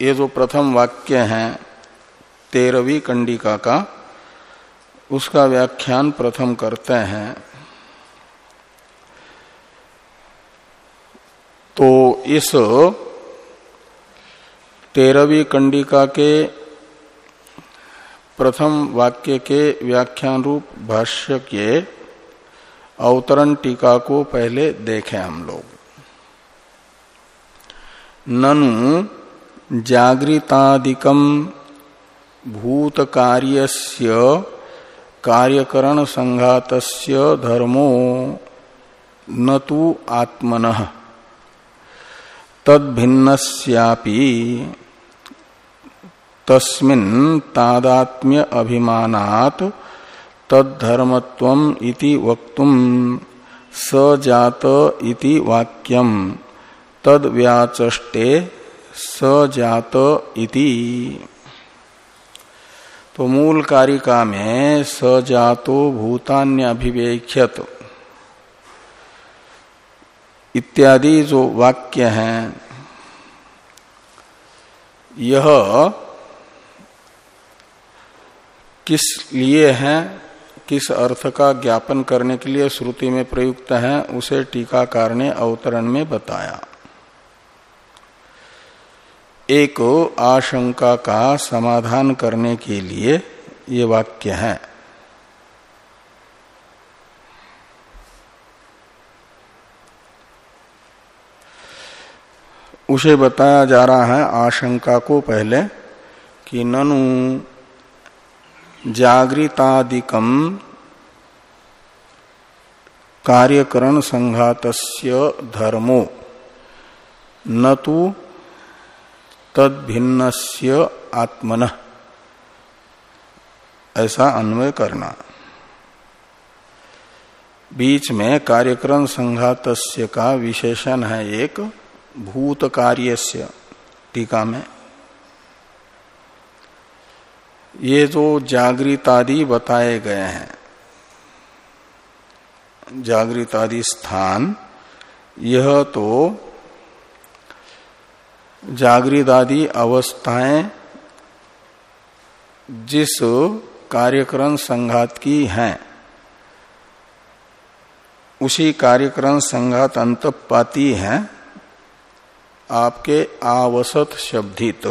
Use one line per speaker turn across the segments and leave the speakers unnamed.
ये जो प्रथम वाक्य है, तेरहवीं कंडिका का, उसका व्याख्यान प्रथम करते हैं। तो इस तेरहवीं कंडिका के प्रथम वाक्य के व्याख्यान रूप भाष्य के अवतरण टीका को पहले देखें हम लोग। ननु जागृतादिकम भूत कार्यस्य कार्यकरण संघातस्य धर्मो न तो आत्मन। तद्भिन्नस्यापि तस्मिन् तादात्म्य अभिमानात् तद्धर्मत्वम इति वक्तुम सजात इति वाक्यम। तद व्याचष्टे सजात इति। तो मूल कारिका में सजातो भूतान्यभिवेख्यत इत्यादि जो वाक्य हैं, यह किस लिए है, किस अर्थ का ज्ञापन करने के लिए श्रुति में प्रयुक्त है, उसे टीकाकार ने अवतरण में बताया। एक आशंका का समाधान करने के लिए ये वाक्य है। उसे बताया जा रहा है आशंका को पहले कि ननु जागृतादिकम कार्यकरण संघातस्य धर्मो। न तो तद भिन्न आत्मन। ऐसा अन्वय करना। बीच में कार्यक्रम संघात का विशेषण है एक भूत कार्यस्य टीका में। ये जो जागृतादि बताए गए हैं, जागृतादि स्थान, यह तो जागृत आदि अवस्थाएँ जिस कार्यक्रम संघात की हैं, उसी कार्यक्रम संघात अंत पाती हैं, आपके आवसत शब्दित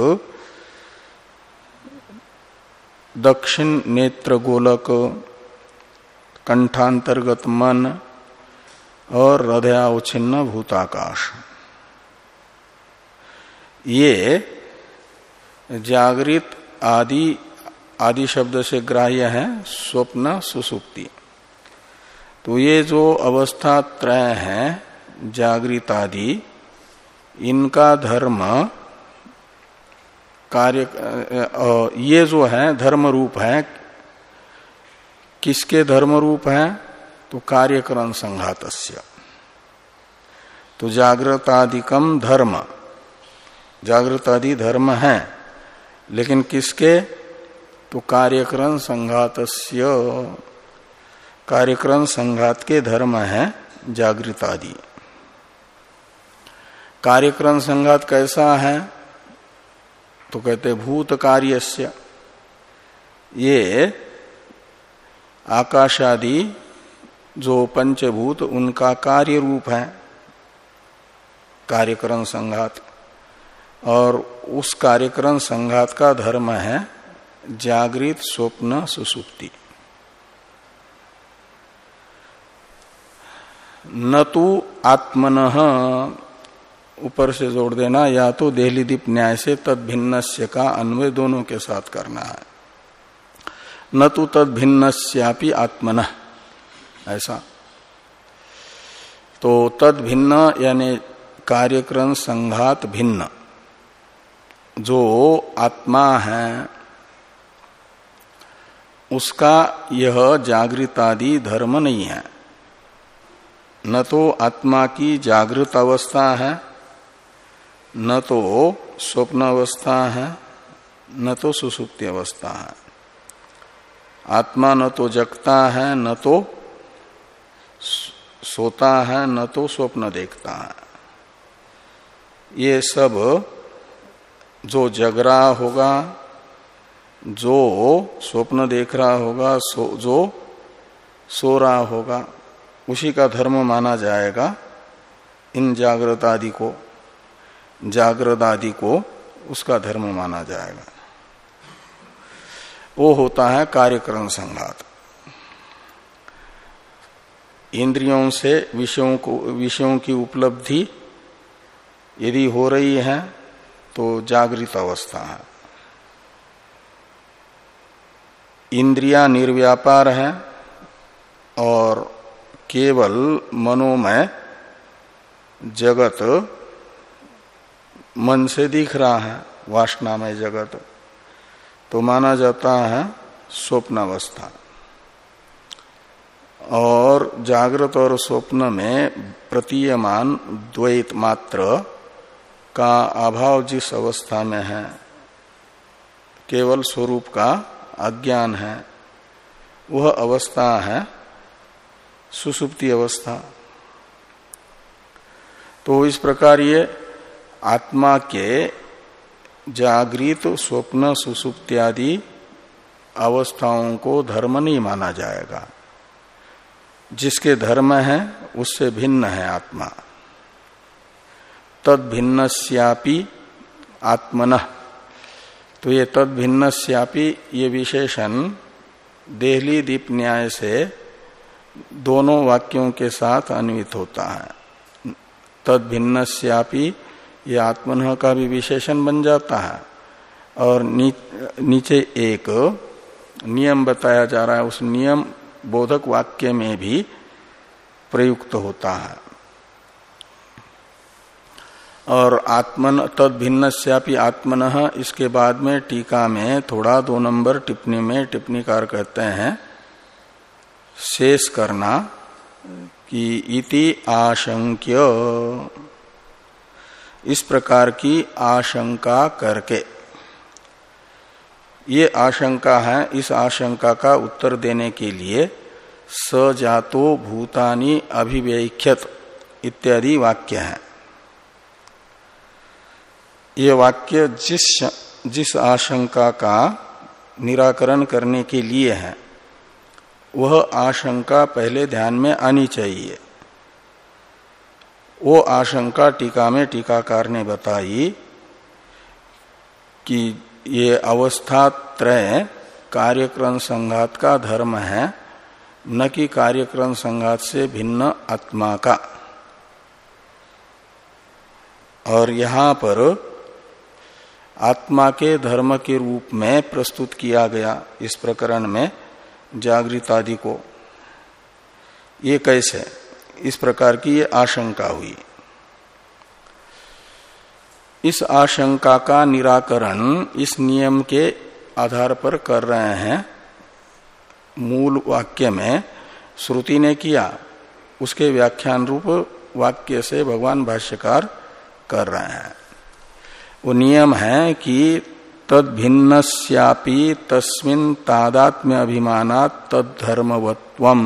दक्षिण नेत्र गोलक, कंठांतर्गत मन और हृदयावच्छिन्न भूताकाश। ये जागृत आदि आदि शब्द से ग्राह्य है, स्वप्न सुसुप्ति। तो ये जो अवस्था त्रय है, जागृत आदि, इनका धर्म कार्य ये जो है, धर्म रूप है, किसके धर्म रूप है? तो कार्यकरण संघात तो जागृतादिकम धर्म। जागृत आदि धर्म है। लेकिन किसके? तो कार्यक्रम संघात कार्यक्रम संघात के धर्म है जागृत आदि कार्यक्रम संघात कैसा है? तो कहते भूत कार्यस्य। ये आकाशादि जो पंचभूत, उनका कार्य रूप है। कार्यक्रम संघात। और उस कार्यक्रम संघात का धर्म है जागृत स्वप्न सुसुप्ति। न तो आत्मन ऊपर से जोड़ देना, या तो देहली दीप न्याय से तद भिन्न का अन्वय दोनों के साथ करना है। न तो तद भिन्न आत्मन, ऐसा। तो तद भिन्न यानी कार्यक्रम संघात भिन्न। जो आत्मा है, उसका यह जागृतादि धर्म नहीं है। न तो आत्मा की जागृत अवस्था है, न तो स्वप्न अवस्था है, न तो सुसुप्ति अवस्था है। आत्मा न तो जगता है, न तो सोता है, न तो स्वप्न देखता है। ये सब जो जग रहा होगा जो स्वप्न देख रहा होगा सो, जो सो रहा होगा उसी का धर्म माना जाएगा इन जागृत आदि को। जागृत आदि को उसका धर्म माना जाएगा। वो होता है कार्यक्रम संघात। इंद्रियों से विषयों को विषयों की उपलब्धि यदि हो रही है तो जागृत अवस्था है। इंद्रिया निर्व्यापार है और केवल मनोमय जगत मन से दिख रहा है, वासनामय जगत। तो माना जाता है स्वप्नावस्था और जागृत और स्वप्न में प्रतीयमान द्वैत मात्र का अभाव जिस अवस्था में है, केवल स्वरूप का अज्ञान है, वह अवस्था है सुसुप्ति अवस्था। तो इस प्रकार ये आत्मा के जागृत, स्वप्न सुसुप्त्यादि अवस्थाओं को धर्म नहीं माना जाएगा। जिसके धर्म है, उससे भिन्न है आत्मा। तद भिन्न आत्मन। तो ये तद भिन्न ये विशेषण देहली दीप न्याय से दोनों वाक्यों के साथ अन्वित होता है। तद भिन्न ये आत्मन का भी विशेषण बन जाता है। और नी, नीचे एक नियम बताया जा रहा है उस नियम बोधक वाक्य में भी प्रयुक्त होता है। और आत्मन तद भिन्न आत्मन, इसके बाद में टीका में थोड़ा दो नंबर टिप्पणी में टिप्पणीकार कहते हैं, शेष करना कि इति आशंक्य। इस प्रकार की आशंका करके। ये आशंका है, इस आशंका का उत्तर देने के लिए सजातो भूतानी अभिव्यख्यत इत्यादि वाक्य है। ये वाक्य जिस जिस आशंका का निराकरण करने के लिए है, वह आशंका पहले ध्यान में आनी चाहिए। वो आशंका टीका में टीकाकार ने बताई कि ये अवस्था त्रय कार्यक्रम संघात का धर्म है, न कि कार्यक्रम संघात से भिन्न आत्मा का। और यहाँ पर आत्मा के धर्म के रूप में प्रस्तुत किया गया इस प्रकरण में जागृत आदि को। ये कैसे? इस प्रकार की ये आशंका हुई। इस आशंका का निराकरण इस नियम के आधार पर कर रहे हैं। मूल वाक्य में श्रुति ने किया। उसके व्याख्यान रूप वाक्य से भगवान भाष्यकार कर रहे हैं। वो नियम है कि तद भिन्न तस्मिन तादात्म्य अभिमाना तद धर्मवत्वम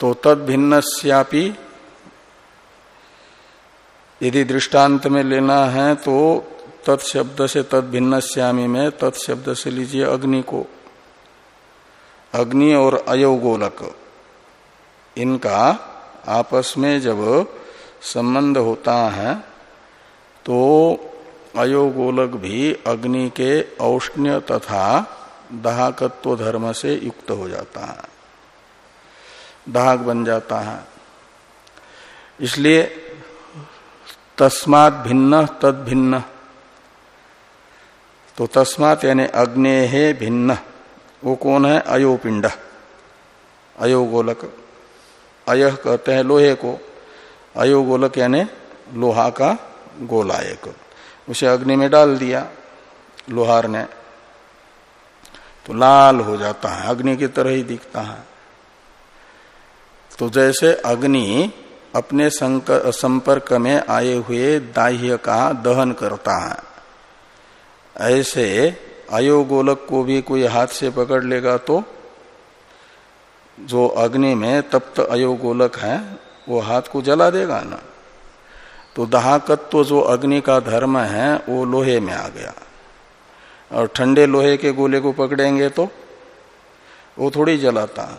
तो तद भिन्न यदि दृष्टांत में लेना है तो तत्शब्द से तद भिन्न श्यामी में तत्शब्द से लीजिए अग्नि को। अग्नि और अयोगोलक। इनका आपस में जब संबंध होता है तो अयोगोलक भी अग्नि के औष्ण्य तथा दाहकत्व धर्म से युक्त हो जाता है। दाहक बन जाता है। इसलिए तस्मात भिन्न, तद भिन्न। तो तस्मात यानी अग्नि है भिन्न। वो कौन है? अयोपिंड। अयोगोलक। अय कहते हैं लोहे को। अयोगोलक यानी लोहा का गोला एक। उसे अग्नि में डाल दिया, लोहार ने। तो लाल हो जाता है, अग्नि की तरह ही दिखता है। तो जैसे अग्नि अपने संपर्क में आए हुए दाह्य का दहन करता है, ऐसे अयोगोलक को भी कोई हाथ से पकड़ लेगा तो जो अग्नि में तप्त अयोगोलक है वो हाथ को जला देगा ना। तो दहाकत्व जो अग्नि का धर्म है, वो लोहे में आ गया। और ठंडे लोहे के गोले को पकड़ेंगे तो वो थोड़ी जलाता है।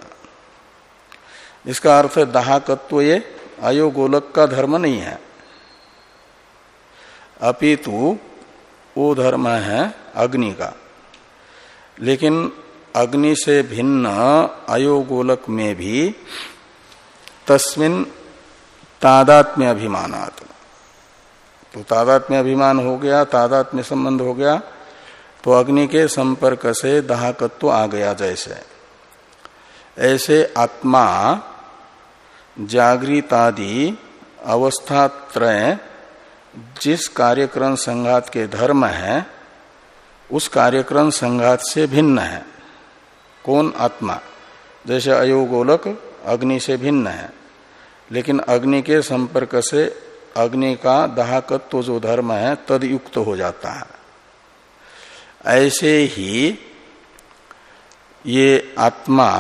इसका अर्थ है दहाकत्व ये अयोगोलक का धर्म नहीं है। अपितु वो धर्म है अग्नि का। लेकिन अग्नि से भिन्न अयोगोलक में भी तस्मिन तादात्म्य अभिमानात् तो तादात्म्य अभिमान हो गया, तादात्म्य संबंध हो गया तो अग्नि के संपर्क से दाहकत्व आ गया जैसे। ऐसे आत्मा, जागृतादि अवस्था त्रय जिस कार्यक्रम संघात के धर्म है, उस कार्यक्रम संघात से भिन्न है। कौन आत्मा? जैसे अयोगोलक, अग्नि से भिन्न है। लेकिन अग्नि के संपर्क से अग्नि का दाहकत्व जो धर्म है तद युक्त हो जाता है। ऐसे ही ये आत्मा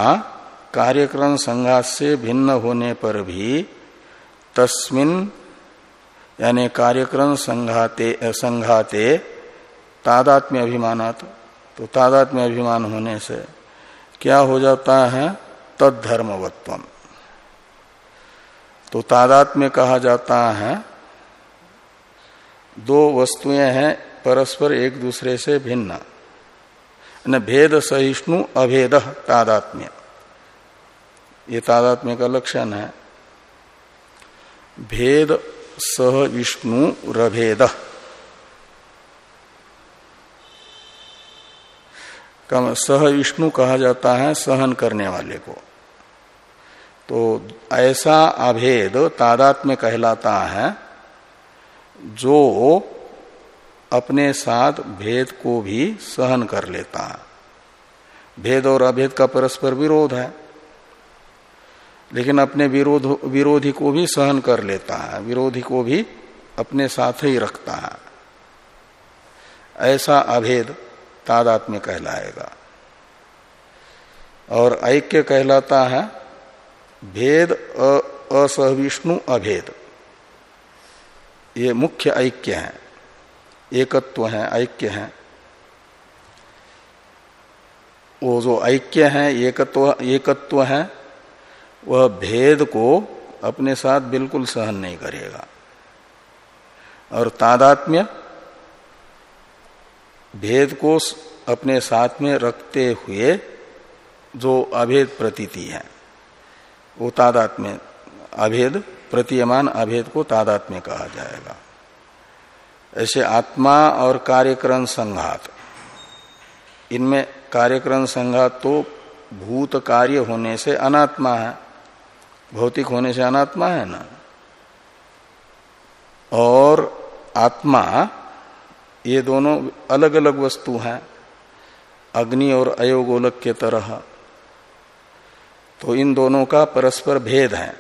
कार्यक्रम संघात से भिन्न होने पर भी तस्मिन, यानी कार्यक्रम संघाते संघाते तादात्म्य अभिमानात तो तादात्म्य अभिमान होने से क्या हो जाता है? तद धर्मवत्व तो तादात्म्य कहा जाता है, दो वस्तुएँ हैं परस्पर एक दूसरे से भिन्न। न भेद सहिष्णु, अभेद तादात्म्य। ये तादात्म्य का लक्षण है। भेद सह विष्णु, रभेद। सह विष्णु कहा जाता है सहन करने वाले को। तो ऐसा अभेद तादात्म्य कहलाता है, जो अपने साथ भेद को भी सहन कर लेता है। भेद और अभेद का परस्पर विरोध है, लेकिन अपने विरोध, विरोधी को भी सहन कर लेता है, विरोधी को भी अपने साथ ही रखता है। ऐसा अभेद तादात्म्य कहलाएगा। और ऐक्य कहलाता है भेद असहिष्णु, अभेद। ये मुख्य ऐक्य है, एकत्व है, ऐक्य है। वो जो ऐक्य है, एकत्व एकत्व है, वह भेद को अपने साथ बिल्कुल सहन नहीं करेगा। और तादात्म्य, भेद को अपने साथ में रखते हुए जो अभेद प्रतीति है। वो तादात्म्य अभेद, प्रतीयमान अभेद को तादात्म्य कहा जाएगा। ऐसे आत्मा और कार्यक्रम संघात। इनमें कार्यक्रम संघात तो भूत कार्य होने से अनात्मा है। भौतिक होने से अनात्मा है ना? और आत्मा, ये दोनों अलग अलग वस्तु हैं। अग्नि और अयोगोलक के तरह। तो इन दोनों का परस्पर भेद है।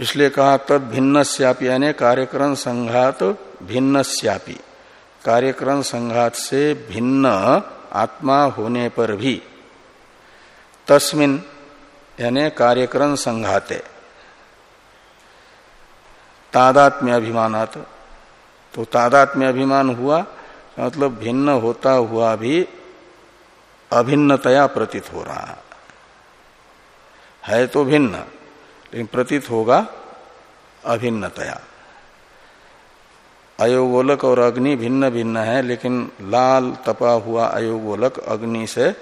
इसलिए कहा, तद भिन्न श्यापी यानी कार्यक्रम संघात भिन्न श्यापी कार्यक्रम संघात से भिन्न आत्मा होने पर भी। तस्मिन, यानी कार्यक्रम संघाते। तादात्म्य अभिमानात। तो तादात्म्य अभिमान हुआ मतलब भिन्न होता हुआ भी अभिन्नतया प्रतीत हो रहा है। है तो भिन्न, लेकिन प्रतीत होगा अभिन्नतया। अयोगोलक और अग्नि भिन्न भिन्न है, लेकिन लाल तपा हुआ अयोगोलक अग्नि से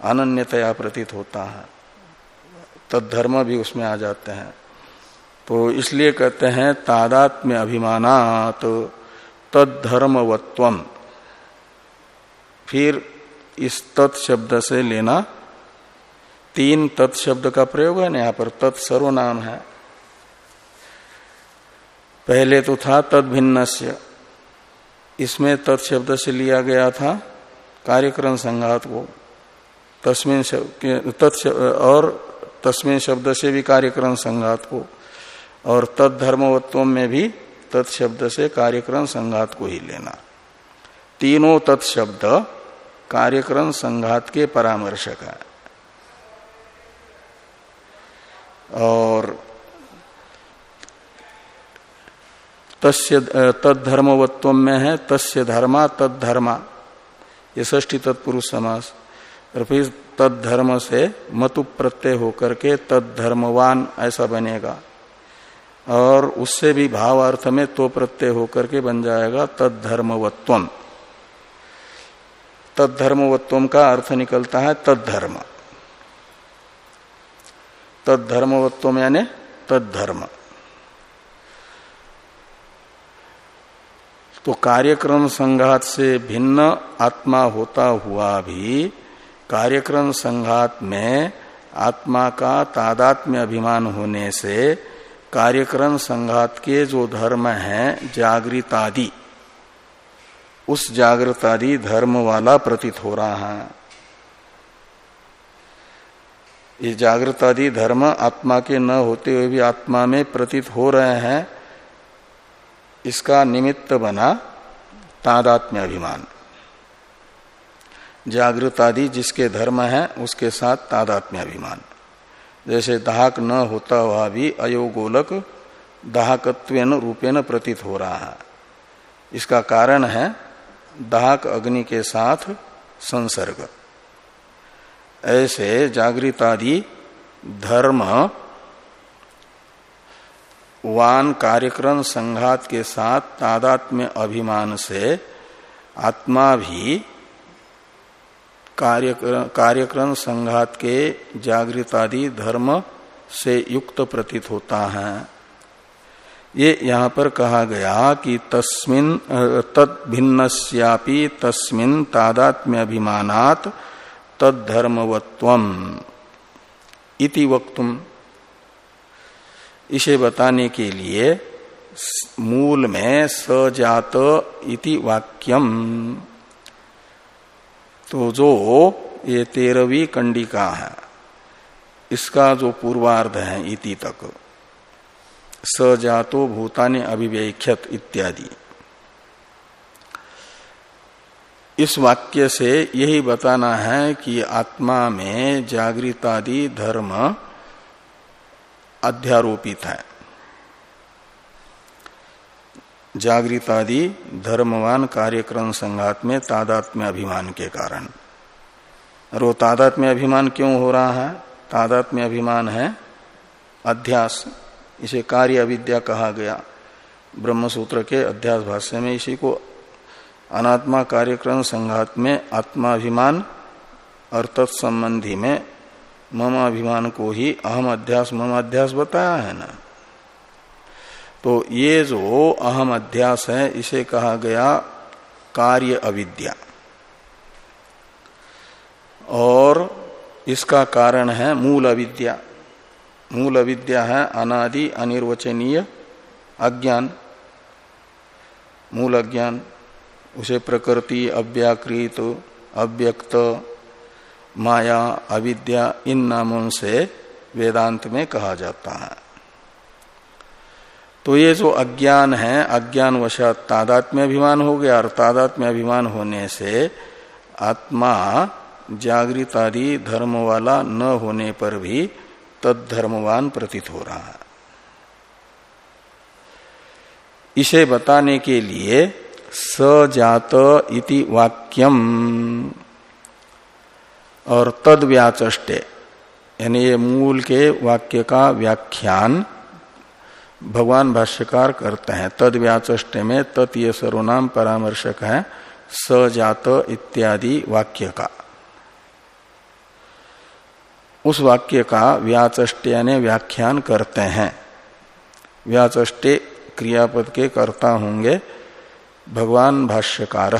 अनन्यतया प्रतीत होता है। तत्धर्म भी उसमें आ जाते हैं। तो इसलिए कहते हैं, तादात्म्य अभिमानात तो तत्धर्मवत्व फिर इस तत्शब्द से लेना तीन तत्शब्द का प्रयोग है ना यहाँ पर तत्सर्वनाम है। पहले तो था तद भिन्न इसमें तत्शब्द से लिया गया था कार्यक्रम संघात को। तस्मिन और तस्मिन शब्द से भी कार्यक्रम संघात को। और तद धर्मवत्व में भी तत्शब्द से कार्यक्रम संघात को ही लेना। तीनों तत्शब्द कार्यक्रम संघात के परामर्शक है। और तस्य तद्धर्मवत्व में है, तस्य धर्मा, तद्धर्मा। ये ष्टी तत्पुरुष समास। और फिर तद्धर्म से मतु प्रत्यय होकर के तद्धर्मवान ऐसा बनेगा। और उससे भी भाव अर्थ में तो प्रत्यय होकर के बन जाएगा तद्धर्मवत्व। तद्धर्मवत्व का अर्थ निकलता है तद्धर्म। तद्धर्मवत्व यानी तद्धर्म। तो कार्यक्रम संघात से भिन्न आत्मा होता हुआ भी कार्यक्रम संघात में आत्मा का तादात्म्य अभिमान होने से कार्यक्रम संघात के जो धर्म है, जागृतादि, उस जागृत आदि धर्म वाला प्रतीत हो रहा है। ये जागृत आदि धर्म आत्मा के न होते हुए भी आत्मा में प्रतीत हो रहे हैं, इसका निमित्त बना तादात्म्य अभिमान। जागृत आदि जिसके धर्म है, उसके साथ तादात्म्य अभिमान। जैसे दाहक न होता हुआ भी अयोगोलक दाहकत्व रूपेण प्रतीत हो रहा है। इसका कारण है दाहक अग्नि के साथ संसर्ग। ऐसे जागृत आदि धर्म वान कार्यक्रम संघात के साथ तादात्म्य अभिमान से आत्मा भी कार्यक्रम संघात के जागृत आदि धर्म से युक्त प्रतीत होता है। ये यहाँ पर कहा गया कि तस्मिन तद भिन्नस्यापि तस्मिन तादात्म्य अभिमानात तद्धर्मवत्वम इति वक्तुम। इसे बताने के लिए मूल में सजात इति वाक्यम। तो जो ये तेरहवीं कंडिका है, इसका जो पूर्वार्ध है इति तक। सजातो भूताने अभिव्यख्यत इत्यादि। इस वाक्य से यही बताना है कि आत्मा में जागृतादि धर्म अध्यारोपित है। जागृत आदि धर्मवान कार्यक्रम संघात में तादात्म्य अभिमान के कारण। और वो तादात्म्य अभिमान क्यों हो रहा है? तादात्म्य अभिमान है अध्यास, इसे कार्य अविद्या कहा गया। ब्रह्म सूत्र के अध्यास भाष्य में इसी को अनात्मा कार्यक्रम संघात में आत्माभिमान और तत्संबंधी में मम अभिमान को ही अहम अध्यास मम अध्यास बताया है ना। तो ये जो अहम अध्यास है, इसे कहा गया कार्य अविद्या। और इसका कारण है मूल अविद्या। मूल अविद्या है अनादि, अनिर्वचनीय, अज्ञान। मूल अज्ञान। उसे प्रकृति अव्याकृत, अव्यक्त, माया, अविद्या, इन नामों से वेदांत में कहा जाता है। तो ये जो अज्ञान है अज्ञान वशात तादात्म्य अभिमान हो गया और तादात्म्य अभिमान होने से आत्मा जागृत आदि धर्म वाला न होने पर भी तद धर्मवान प्रतीत हो रहा है। इसे बताने के लिए सजात इति वाक्यम। और तद व्याचे यानी ये मूल के वाक्य का व्याख्यान भगवान भाष्यकार करते हैं। तद व्याचे में तत् सर्वनाम परामर्शक है स जात इत्यादि वाक्य का। उस वाक्य का व्याचे यानी व्याख्यान करते हैं। व्याचे क्रियापद के कर्ता होंगे भगवान भाष्यकार।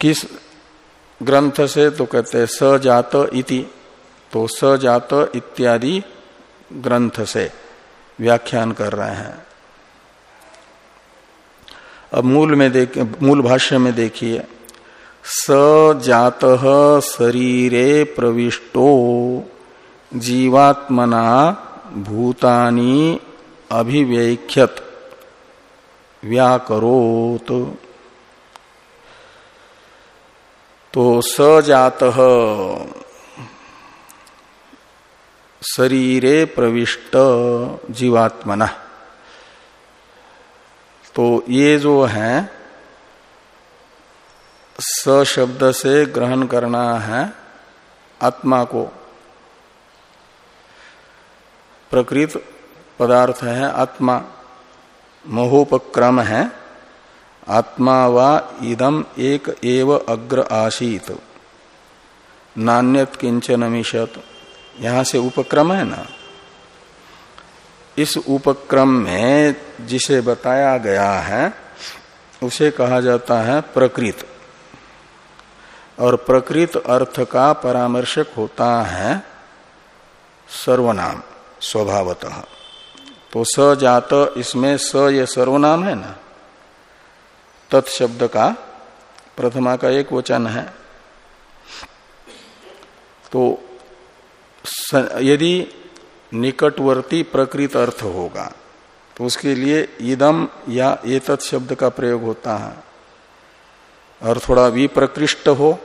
किस ग्रंथ से तो कहते हैं, सजात इति तो सजात इत्यादि ग्रंथ से व्याख्यान कर रहे हैं। अब मूल में देख, मूल भाष्य में देखिए, सजात शरीरे प्रविष्टो, जीवात्मना भूतानी अभिव्यख्यत व्याकरोत। तो सजात शरीरे प्रविष्ट जीवात्मना। तो ये जो है स शब्द से ग्रहण करना है आत्मा को। प्रकृत पदार्थ है आत्मा। महोपक्रम है आत्मा वा इदम एक एव अग्र आशीत नान्यत किंचन मिशत यहाँ से उपक्रम है ना? इस उपक्रम में जिसे बताया गया है, उसे कहा जाता है प्रकृत। और प्रकृत अर्थ का परामर्शक होता है सर्वनाम, स्वभावतः। तो स जात इसमें स ये सर्वनाम है ना? तत्शब्द का प्रथमा का एक वचन है। तो यदि निकटवर्ती प्रकृत अर्थ होगा तो उसके लिए इदम या एतत् शब्द का प्रयोग होता है। और थोड़ा विप्रकृष्ट हो,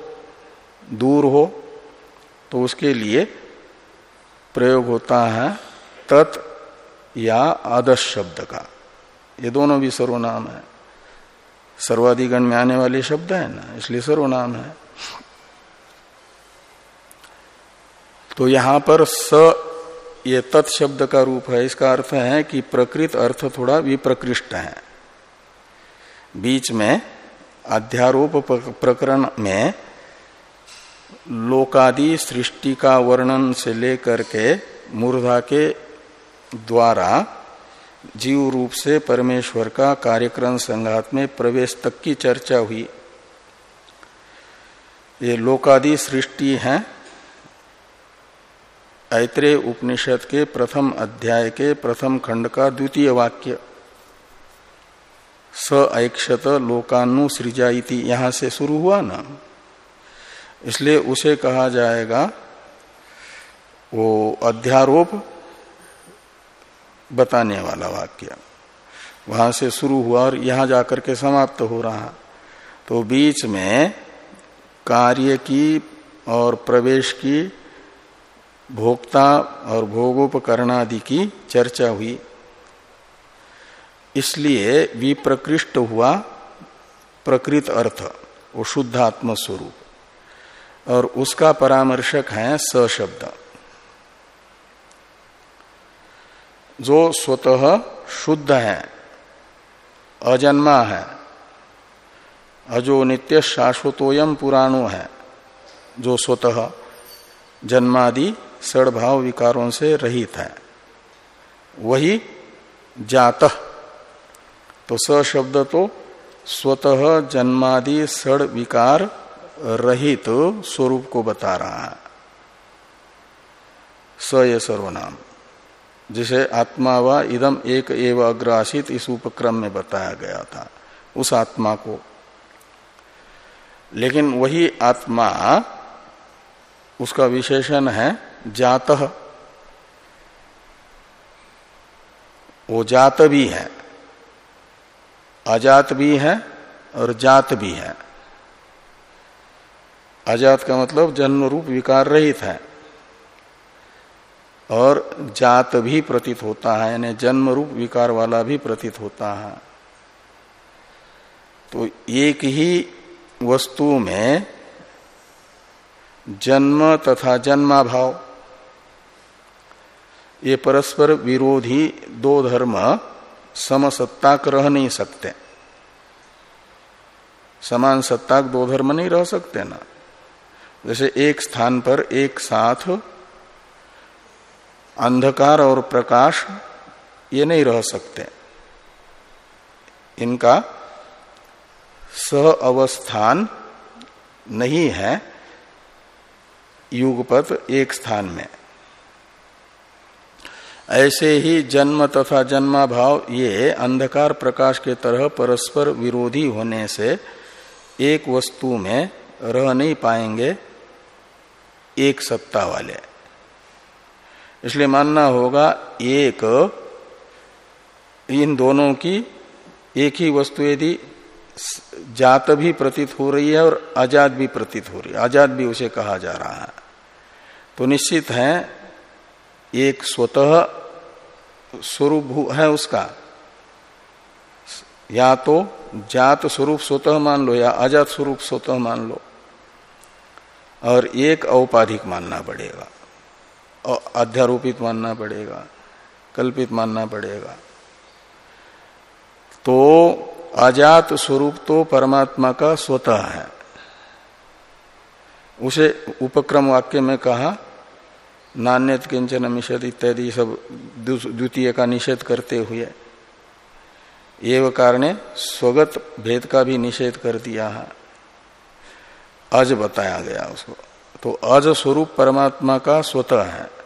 दूर हो तो उसके लिए प्रयोग होता है तत् या आदर्श शब्द का। ये दोनों भी सर्वनाम है। सर्वाधिगण में आने वाले शब्द है ना, इसलिए सर्वनाम है। तो यहाँ पर स, ये तत्शब्द का रूप है, इसका अर्थ है कि प्रकृत अर्थ थोड़ा विप्रकृष्ट है। बीच में अध्यारोप प्रकरण में लोकादि सृष्टि का वर्णन से लेकर के मूर्धा के द्वारा जीव रूप से परमेश्वर का कार्यक्रम संघात में प्रवेश तक की चर्चा हुई। ये लोकादि सृष्टि है। ऐत्रेय उपनिषद के प्रथम अध्याय के प्रथम खंड का द्वितीय वाक्य। स ऐक्षत लोकानु यहाँ से शुरू हुआ ना? इसलिए उसे कहा जाएगा, वो अध्यारोप बताने वाला वाक्य। वहाँ से शुरू हुआ और यहाँ जाकर के समाप्त हो रहा। तो बीच में कार्य की और प्रवेश की, भोक्ता और भोगोपकरणादि की चर्चा हुई। इसलिए विप्रकृष्ट हुआ प्रकृत अर्थ, वो शुद्धात्म स्वरूप और उसका परामर्शक है स शब्द जो स्वतः शुद्ध है, अजन्मा है, अजो नित्य शाश्वतोयम पुराणो है, जो स्वतः जन्मादि सड़भाव विकारों से रहित है। वही जात तो स शब्द तो स्वतः जन्मादि सड़ विकार रहित स्वरूप को बता रहा है। स ये सर्वनाम। जिसे आत्मा व इदम एक एव अग्रासित इस उपक्रम में बताया गया था, उस आत्मा को। लेकिन वही आत्मा, उसका विशेषण है जात। वो जात भी है, अजात भी है और जात भी है। अजात का मतलब जन्म रूप विकार रहित है। और जात भी प्रतीत होता है, यानी जन्म रूप विकार वाला भी प्रतीत होता है। तो एक ही वस्तु में जन्म तथा जन्मा भाव ये परस्पर विरोधी दो धर्म समसत्ताक रह नहीं सकते। समान सत्ताक दो धर्म नहीं रह सकते ना। जैसे एक स्थान पर एक साथ अंधकार और प्रकाश ये नहीं रह सकते। इनका सह अवस्थान नहीं है, युगपत एक स्थान में। ऐसे ही जन्म तथा जन्मा भाव ये अंधकार प्रकाश के तरह परस्पर विरोधी होने से एक वस्तु में रह नहीं पाएँगे एक सत्ता वाले। इसलिए मानना होगा, एक, इन दोनों की एक ही वस्तु यदि जात भी प्रतीत हो रही है और आज़ाद भी प्रतीत हो रही है। आज़ाद भी उसे कहा जा रहा है। तो निश्चित है, एक स्वतः स्वरूप है उसका। या तो जात स्वरूप स्वतः मान लो या अजात स्वरूप स्वतः मान लो। और एक औपाधिक मानना पड़ेगा। अध्यारोपित मानना पड़ेगा, कल्पित मानना पड़ेगा। तो अजात स्वरूप तो परमात्मा का स्वतः है। उसे उपक्रम वाक्य में कहा, नान्यत किंचन निषेध इत्यादि सब द्वितीय का निषेध करते हुए एवकार कारण स्वगत भेद का भी निषेध कर दिया है। अज बताया गया उसको। तो अज स्वरूप परमात्मा का स्वतः है।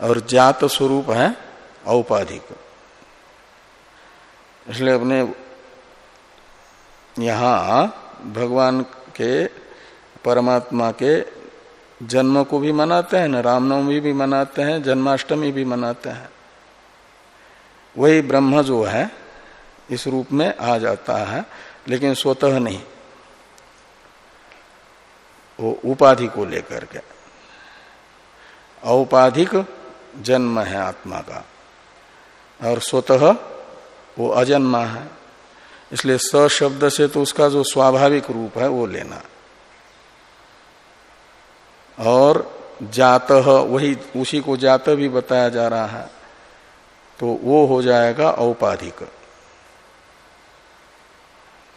और जात स्वरूप है औपाधिक। इसलिए अपने यहाँ भगवान के, परमात्मा के जन्म को भी मनाते हैं, न रामनवमी भी मनाते हैं, जन्माष्टमी भी मनाते हैं। वही ब्रह्म जो है, इस रूप में आ जाता है, लेकिन स्वतः नहीं। वो उपाधि को लेकर के। औपाधिक जन्म है आत्मा का। और स्वतः वो अजन्मा है। इसलिए स शब्द से तो उसका जो स्वाभाविक रूप है वो लेना। और जात, वही उसी को जात भी बताया जा रहा है। तो वो हो जाएगा औपाधिक।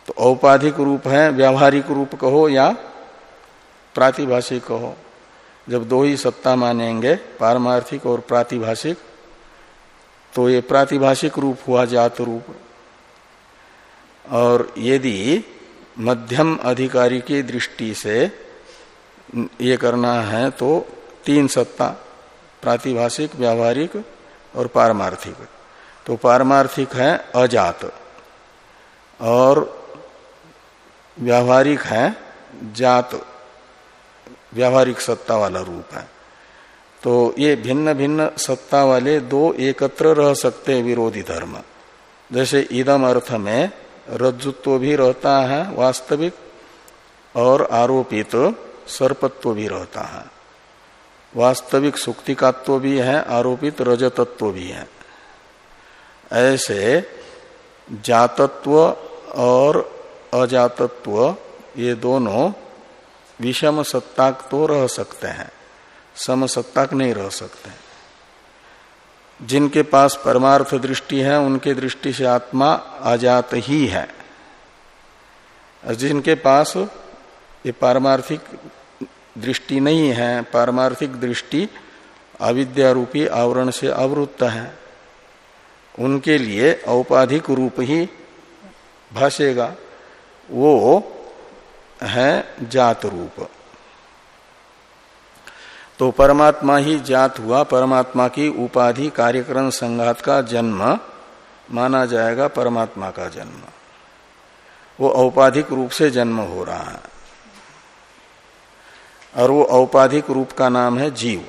तो औपाधिक रूप है, व्यावहारिक रूप कहो या प्रातिभाषिक कहो। जब दो ही सत्ता मानेंगे, पारमार्थिक और प्रातिभाषिक तो ये प्रातिभाषिक रूप हुआ जात रूप। और यदि मध्यम अधिकारी की दृष्टि से ये करना है तो तीन सत्ता, प्रातिभाषिक, व्यावहारिक और पारमार्थिक। तो पारमार्थिक है अजात और व्यावहारिक है जात। व्यावहारिक सत्ता वाला रूप है। तो ये भिन्न भिन्न सत्ता वाले दो एकत्र रह सकते विरोधी धर्म। जैसे इदम अर्थ में रज्जुत्व भी रहता है वास्तविक और आरोपित सर्पत्व भी रहता है। वास्तविक सुक्तिकात्व भी है, आरोपित रजतत्व भी है। ऐसे जातत्व और अजातत्व ये दोनों विषम सत्ताक तो रह सकते हैं सम सत्ताक नहीं रह सकते जिनके पास परमार्थ दृष्टि है, उनके दृष्टि से आत्मा अजात ही है। जिनके पास ये पारमार्थिक दृष्टि नहीं है, पारमार्थिक दृष्टि अविद्या रूपी आवरण से अवरुद्ध है, उनके लिए औपाधिक रूप ही भाषेगा। वो है जात रूप। तो परमात्मा ही जात हुआ, परमात्मा की उपाधि कार्यक्रम संघात का जन्म माना जाएगा परमात्मा का जन्म। वो औपाधिक रूप से जन्म हो रहा है। और वो औपाधिक रूप का नाम है जीव।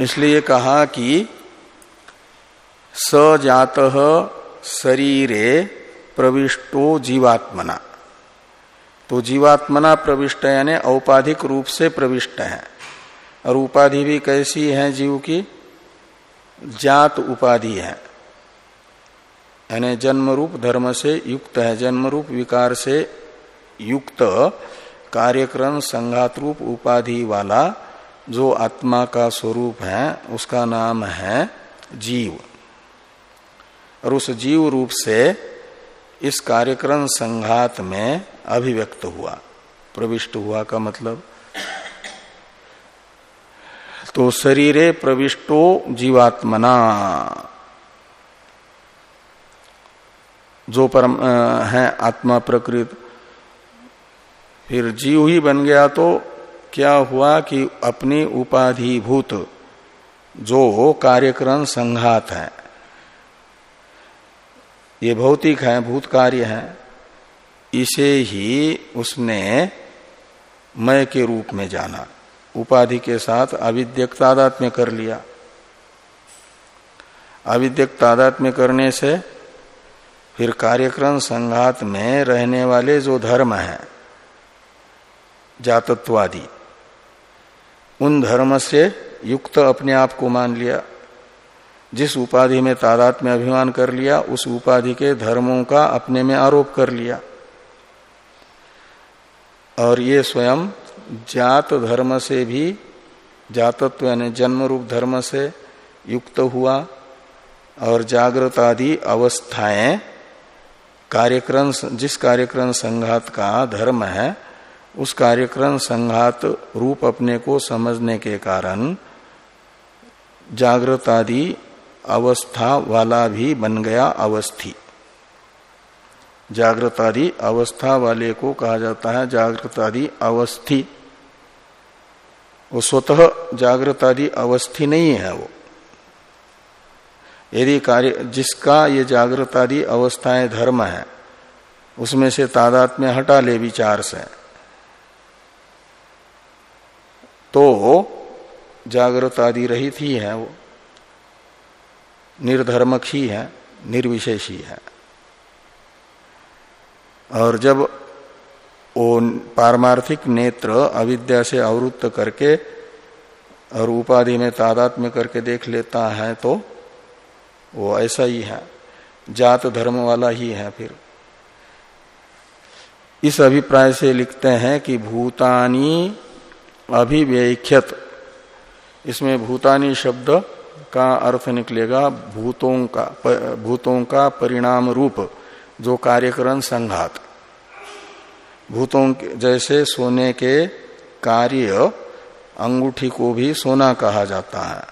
इसलिए कहा कि सजात शरीरे प्रविष्टो जीवात्मना। तो जीवात्मना प्रविष्ट यानी औपाधिक रूप से प्रविष्ट है। और उपाधि भी कैसी है जीव की? जात उपाधि है। यानी जन्म रूप धर्म से युक्त है जन्म रूप विकार से युक्त कार्यक्रम संघात रूप उपाधि वाला जो आत्मा का स्वरूप है, उसका नाम है जीव। और उस जीव रूप से इस कार्यक्रम संघात में अभिव्यक्त हुआ। प्रविष्ट हुआ का मतलब? तो शरीरे प्रविष्टो जीवात्मना। जो परम है आत्मा प्रकृत। फिर जीव ही बन गया तो क्या हुआ कि अपनी उपाधिभूत जो कार्यक्रम संघात है ये भौतिक है भूत कार्य है, इसे ही उसने मय के रूप में जाना, उपाधि के साथ अविद्यक तादात में कर लिया। अविद्यक तादात में करने से फिर कार्यक्रम संघात में रहने वाले जो धर्म है, जातत्वादि, उन धर्म से युक्त अपने आप को मान लिया। जिस उपाधि में तादात में अभिमान कर लिया, उस उपाधि के धर्मों का अपने में आरोप कर लिया। और ये स्वयं जात धर्म से भी, जातत्व यानी जन्म रूप धर्म से युक्त हुआ और जागृत आदि अवस्थाएँ, कार्यक्रम, जिस कार्यक्रम संघात का धर्म है, उस कार्यक्रम संघात रूप अपने को समझने के कारण जागृत आदि अवस्था वाला भी बन गया अवस्थी। जागृत आदि अवस्था वाले को कहा जाता है जागृत आदि अवस्थी। वो स्वतः जागृत आदि अवस्थी नहीं है वो। यदि कार्य जिसका ये जागृत आदि अवस्थाएँ धर्म है, उसमें से तादात में हटा ले विचार से तो जागृत आदि रहित ही है वो। निर्धर्मक ही है, निर्विशेष ही। है और जब वो पारमार्थिक नेत्र अविद्या से अवरुद्ध करके और उपाधि में तादात में करके देख लेता है तो वो ऐसा ही है, जात धर्म वाला ही है फिर। इस अभिप्राय से लिखते हैं कि भूतानी अभिव्यख्यत इसमें भूतानी शब्द का अर्थ निकलेगा भूतों का भूतों का परिणाम रूप, जो कार्यकरण संघात। भूतों के, जैसे सोने के कार्य अंगूठी को भी सोना कहा जाता है।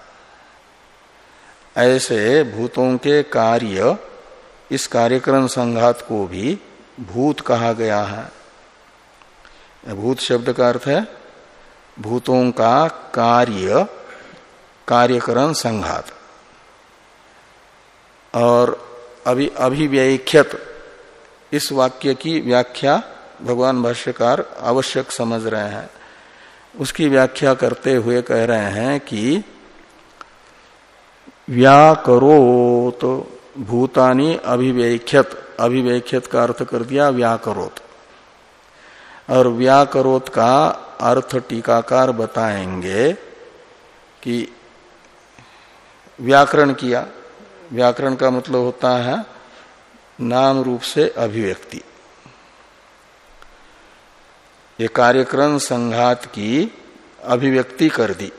ऐसे भूतों के कार्य इस कार्यक्रम संघात को भी भूत कहा गया है। भूत शब्द का अर्थ है, भूतों का कार्य कार्यकरण संघात। और अभी अभिव्यख्यत इस वाक्य की व्याख्या भगवान भाष्यकार आवश्यक समझ रहे हैं। उसकी व्याख्या करते हुए कह रहे हैं कि, व्याकरोत, भूतानी अभिव्यख्यत अभिव्यख्यत का अर्थ कर दिया व्याकरोत। और व्याकरोत का अर्थ टीकाकार बताएँगे कि व्याकरण किया। व्याकरण का मतलब होता है नाम रूप से अभिव्यक्ति। ये कार्यक्रम संघात की अभिव्यक्ति कर दी।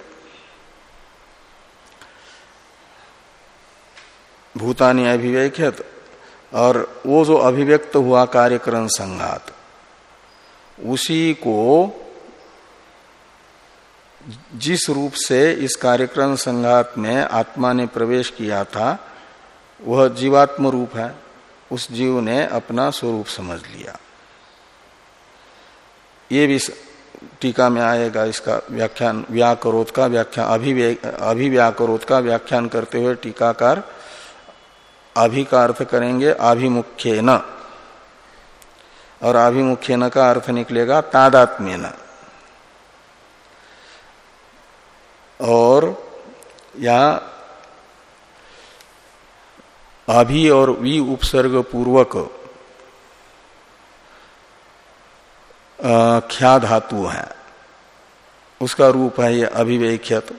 भूतानी अभिव्यक्त और वो जो अभिव्यक्त हुआ कार्यक्रम संघात, उसी को जिस रूप से इस कार्यक्रम संघात में आत्मा ने प्रवेश किया था, वह जीवात्म रूप है। उस जीव ने अपना स्वरूप समझ लिया। ये भी टीका में आएगा इसका व्याख्यान व्याकरोध का व्याख्यान अभिव्याकरोध का व्याख्यान करते हुए टीकाकार अभि का अर्थ करेंगे आभिमुख्य न और आभिमुख्य न का अर्थ निकलेगा तादात्म्य न और यहाँ अभि और वी उपसर्ग पूर्वक ख्या धातु है। उसका रूप है ये अभिवेख्यत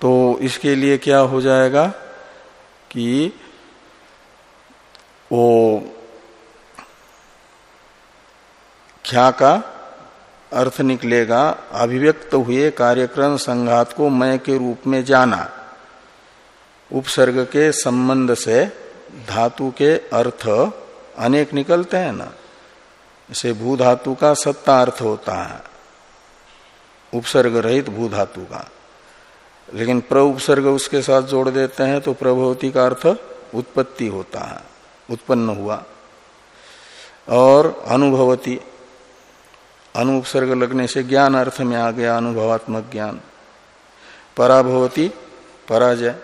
तो इसके लिए क्या हो जाएगा कि वो ख्या का अर्थ निकलेगा, अभिव्यक्त हुए कार्यक्रम संघात को मय के रूप में जाना। उपसर्ग के संबंध से धातु के अर्थ अनेक निकलते हैं ना। इसे भू धातु का सत्ता अर्थ होता है। उपसर्ग रहित भू धातु का। लेकिन प्र उपसर्ग उसके साथ जोड़ देते हैं तो प्रभवती का अर्थ उत्पत्ति होता है, उत्पन्न हुआ। और अनुभवती अनुपसर्ग लगने से ज्ञान अर्थ में आ गया अनुभवात्मक ज्ञान। पराभवती पराजय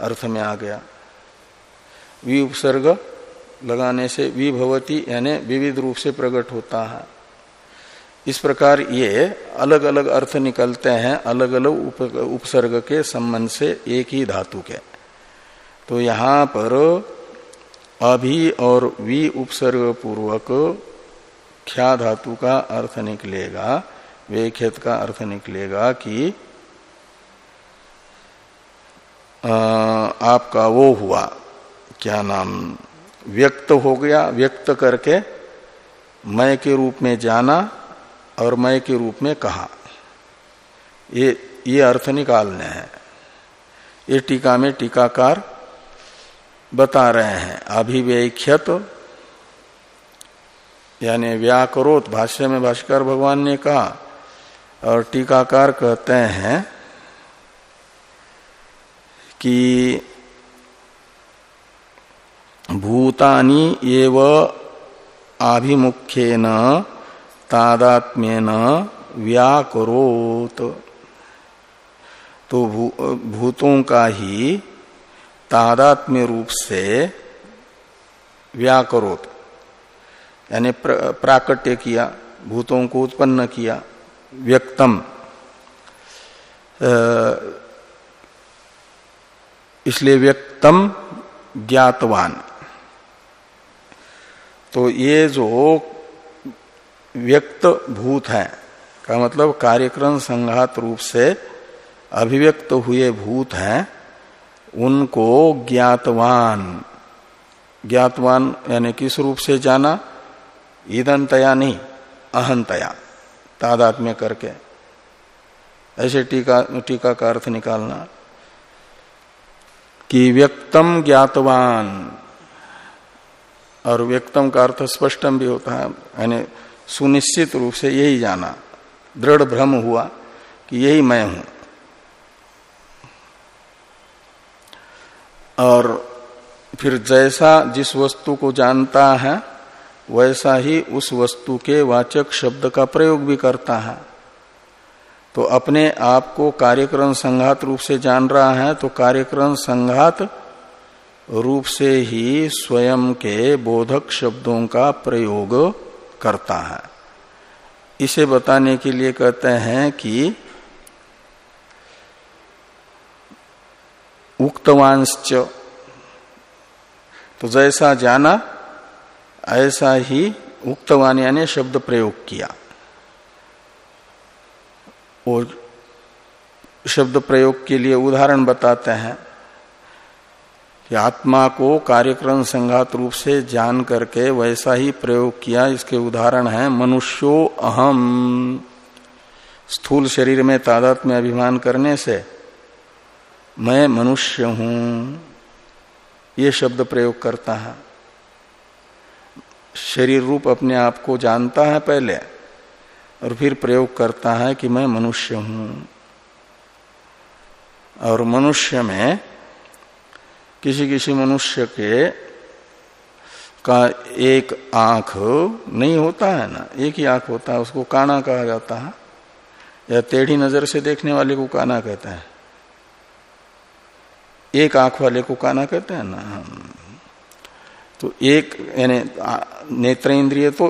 अर्थ में आ गया। वि उपसर्ग लगाने से विभवती यानी विविध रूप से प्रकट होता है। इस प्रकार ये अलग अलग अर्थ निकलते हैं अलग अलग उप, उपसर्ग के संबंध से एक ही धातु के। तो यहाँ पर अभी और वि उपसर्ग पूर्वक ख्या धातु का अर्थ निकलेगा व्यखेत का अर्थ निकलेगा कि आ, आपका वो हुआ क्या नाम व्यक्त हो गया व्यक्त करके मैं के रूप में जाना और मैं के रूप में कहा। ये ये अर्थ निकालने हैं। ये टीका में टीकाकार बता रहे हैं। अभिव्यख्यत यानी व्याकरोत भाष्य में भाष्कर भगवान ने कहा और टीकाकार कहते हैं कि भूतानी एव आभिमुख्यन तादात्म्यन व्याकरोत। तो भू, भूतों का ही तादात्म्य रूप से व्याकरोत। यानी प्राकट्य किया, भूतों को उत्पन्न किया, व्यक्तम। इसलिए व्यक्तम ज्ञातवान। तो ये जो व्यक्त भूत है, का मतलब कार्यक्रम संघात रूप से अभिव्यक्त हुए भूत हैं, उनको ज्ञातवान। ज्ञातवान यानी किस रूप से जाना? ईदंतया नहीं, अहंतया, तादात्म्य करके। ऐसे टीका टीका का अर्थ निकालना। कि व्यक्तम ज्ञातवान, और व्यक्तम का अर्थ स्पष्टम भी होता है, यानी सुनिश्चित रूप से यही जाना। दृढ़ भ्रम हुआ कि यही मैं हूँ। और फिर जैसा जिस वस्तु को जानता है वैसा ही उस वस्तु के वाचक शब्द का प्रयोग भी करता है। तो अपने आप को कार्यक्रम संघात रूप से जान रहा है तो कार्यक्रम संघात रूप से ही स्वयं के बोधक शब्दों का प्रयोग करता है। इसे बताने के लिए कहते हैं कि उक्तवांश तो जैसा जाना ऐसा ही उक्तवान ने शब्द प्रयोग किया। और शब्द प्रयोग के लिए उदाहरण बताते हैं कि आत्मा को कार्यक्रम संघात रूप से जान करके वैसा ही प्रयोग किया। इसके उदाहरण है, मनुष्यो अहम। स्थूल शरीर में तादात में अभिमान करने से मैं मनुष्य हूँ। ये शब्द प्रयोग करता है। शरीर रूप अपने आप को जानता है पहले और फिर प्रयोग करता है कि मैं मनुष्य हूँ। और मनुष्य में किसी किसी मनुष्य के का एक आँख नहीं होता है ना, एक ही आँख होता है, उसको काना कहा जाता है, या टेढ़ी नज़र से देखने वाले को काना कहते हैं। एक आँख वाले को काना कहते हैं ना तो एक, यानी नेत्र इंद्रिय तो